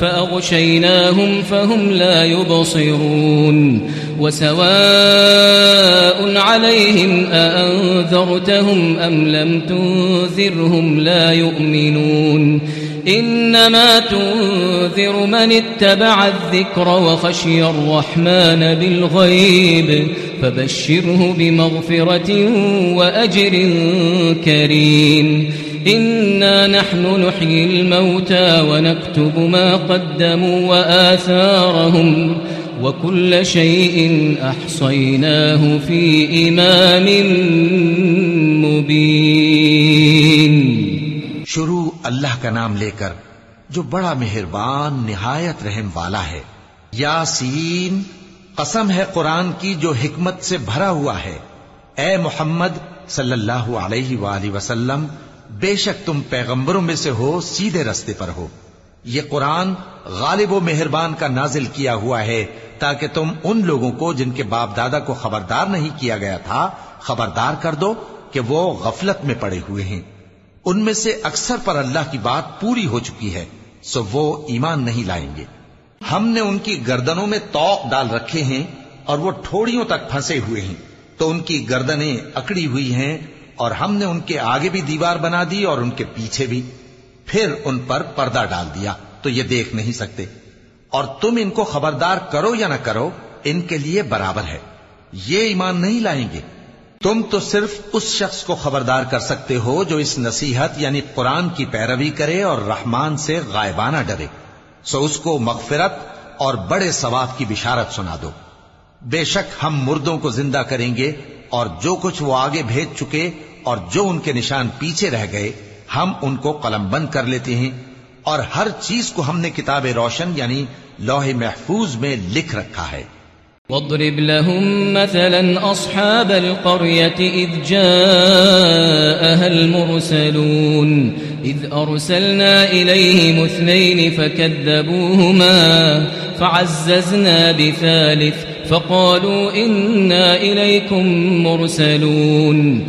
فأغشيناهم فهم لا يبصرون وسواء عليهم أأنذرتهم أم لم تنذرهم لا يؤمنون إنما تنذر من اتبع الذكر وخشي الرحمن بالغيب فبشره بمغفرة وأجر كريم إنا نحن نحيي الموتى ونكتب ما قدموا وآثارهم وكل شيء أحصيناه في إمام مبين شروع اللہ کا نام لے کر جو بڑا مہربان، نہایت رحم والا ہے۔ یاسین، قسم ہے قرآن کی جو حکمت سے بھرا ہوا ہے۔ اے محمد صلی اللہ علیہ وآلہ وسلم بے شک تم پیغمبروں میں سے ہو، سیدھے رستے پر ہو۔ یہ قرآن غالب و مہربان کا نازل کیا ہوا ہے، تاکہ تم ان لوگوں کو جن کے باپ دادا کو خبردار نہیں کیا گیا تھا، خبردار کر دو کہ وہ غفلت میں پڑے ہوئے ہیں۔ ان میں سے اکثر پر اللہ کی بات پوری ہو چکی ہے، سو وہ ایمان نہیں لائیں گے۔ ہم نے ان کی گردنوں میں توق ڈال رکھے ہیں اور وہ ٹھوڑیوں تک پھنسے ہوئے ہیں۔ تو ان کی گردنیں اکڑی ہوئی ہیں اور ہم نے ان کے آگے بھی دیوار بنا دی اور ان کے پیچھے بھی۔ پھر ان پر پردہ ڈال دیا، تو یہ دیکھ نہیں سکتے۔ اور تم ان کو خبردار کرو یا نہ کرو، ان کے لیے برابر ہے۔ یہ ایمان نہیں لائیں گے۔ تم تو صرف اس شخص کو خبردار کر سکتے ہو جو اس نصیحت یعنی قرآن کی پیروی کرے اور رحمان سے غائبانہ ڈرے۔ سو اس کو مغفرت اور بڑے ثواب کی بشارت سنا دو۔ بے شک ہم مردوں کو زندہ کریں گے اور جو کچھ وہ آگے بھیج چکے اور جو ان کے نشان پیچھے رہ گئے، ہم ان کو قلم بند کر لیتے ہیں اور ہر چیز کو ہم نے کتاب روشن یعنی لوح محفوظ میں لکھ رکھا ہے۔ واضرب لهم مثلا أصحاب القرية إذ جاءها المرسلون إذ أرسلنا إليهم اثنين فكذبوهما فعززنا بثالث فقالوا إنا إليكم مرسلون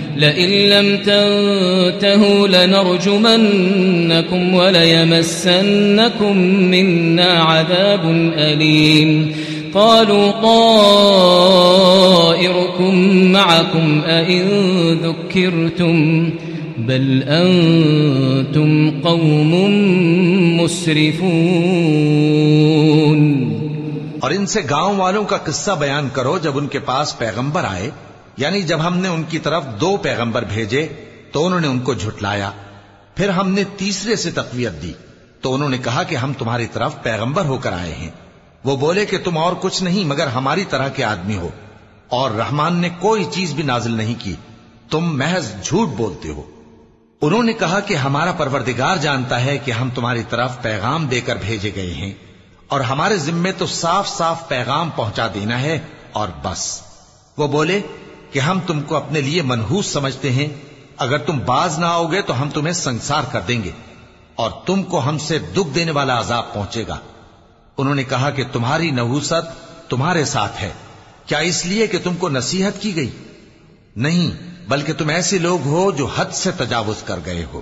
لئن لم تنتهوا لنرجمنكم وليمسنكم منا عذاب أليم. قالوا طائركم معكم أئن ذكرتم بل أنتم قوم مسرفون. اور ان سے گاؤں والوں کا قصہ بیان کرو جب ان کے پاس پیغمبر آئے یعنی جب ہم نے ان کی طرف دو پیغمبر بھیجے تو انہوں نے ان کو جھٹلایا، پھر ہم نے تیسرے سے تقویت دی، تو انہوں نے کہا کہ ہم تمہاری طرف پیغمبر ہو کر آئے ہیں۔ وہ بولے کہ تم اور کچھ نہیں، مگر ہماری طرح کے آدمی ہو۔ اور رحمان نے کوئی چیز بھی نازل نہیں کی، تم محض جھوٹ بولتے ہو۔ انہوں نے کہا کہ ہمارا پروردگار جانتا ہے کہ ہم تمہاری طرف پیغام دے کر بھیجے گئے ہیں، اور ہمارے ذمے تو صاف صاف پیغام پہنچا دینا ہے، اور بس۔ وہ بولے کہ ہم تم کو اپنے لیے منحوس سمجھتے ہیں۔ اگر تم باز نہ آؤ گے تو ہم تمہیں سنسار کر دیں گے اور تم کو ہم سے دکھ دینے والا عذاب پہنچے گا۔ انہوں نے کہا کہ تمہاری نحوست تمہارے ساتھ ہے۔ کیا اس لیے کہ تم کو نصیحت کی گئی؟ نہیں، بلکہ تم ایسے لوگ ہو جو حد سے تجاوز کر گئے ہو۔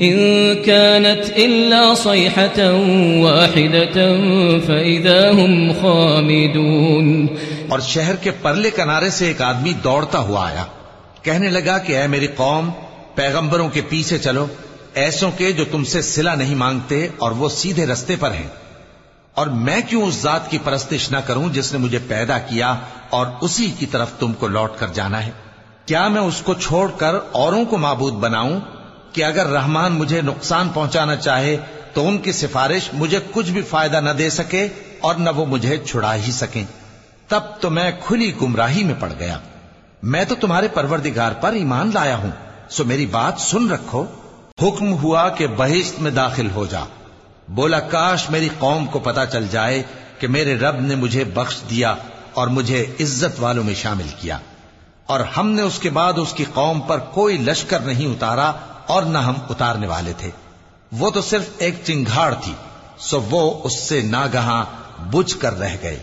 إن كانت إلا صيحة واحدة فإذا هم خامدون. اور شہر کے پرلے کنارے سے ایک آدمی دوڑتا ہوا آیا. کہنے لگا کہ اے میری قوم، پیغمبروں کے پیچھے چلو، ایسوں کے جو تم سے سلا نہیں مانگتے اور وہ سیدھے رستے پر ہیں۔ اور میں کیوں اس ذات کی پرستش نہ کروں جس نے مجھے پیدا کیا اور اسی کی طرف تم کو لوٹ کر جانا ہے؟ کیا میں اس کو چھوڑ کر اوروں کو معبود بناؤں؟ کہ اگر رحمان مجھے نقصان پہنچانا چاہے تو ان کی سفارش مجھے کچھ بھی فائدہ نہ دے سکے اور نہ وہ مجھے چھڑا ہی سکیں۔ تب تو میں کھلی گمراہی میں پڑ گیا۔ میں تو تمہارے پروردگار پر ایمان لایا ہوں۔ سو میری بات سن رکھو۔ حکم ہوا کہ بہشت میں داخل ہو جا۔ بولا، کاش میری قوم کو پتا چل جائے کہ میرے رب نے مجھے بخش دیا اور مجھے عزت والوں میں شامل کیا۔ اور ہم نے اس کے بعد اس کی قوم پر کوئی لشکر نہیں اتارا اور نہ ہم اتارنے والے تھے۔ وہ تو صرف ایک چنگاڑ تھی، سو وہ اس سے ناگہاں بجھ کر رہ گئے۔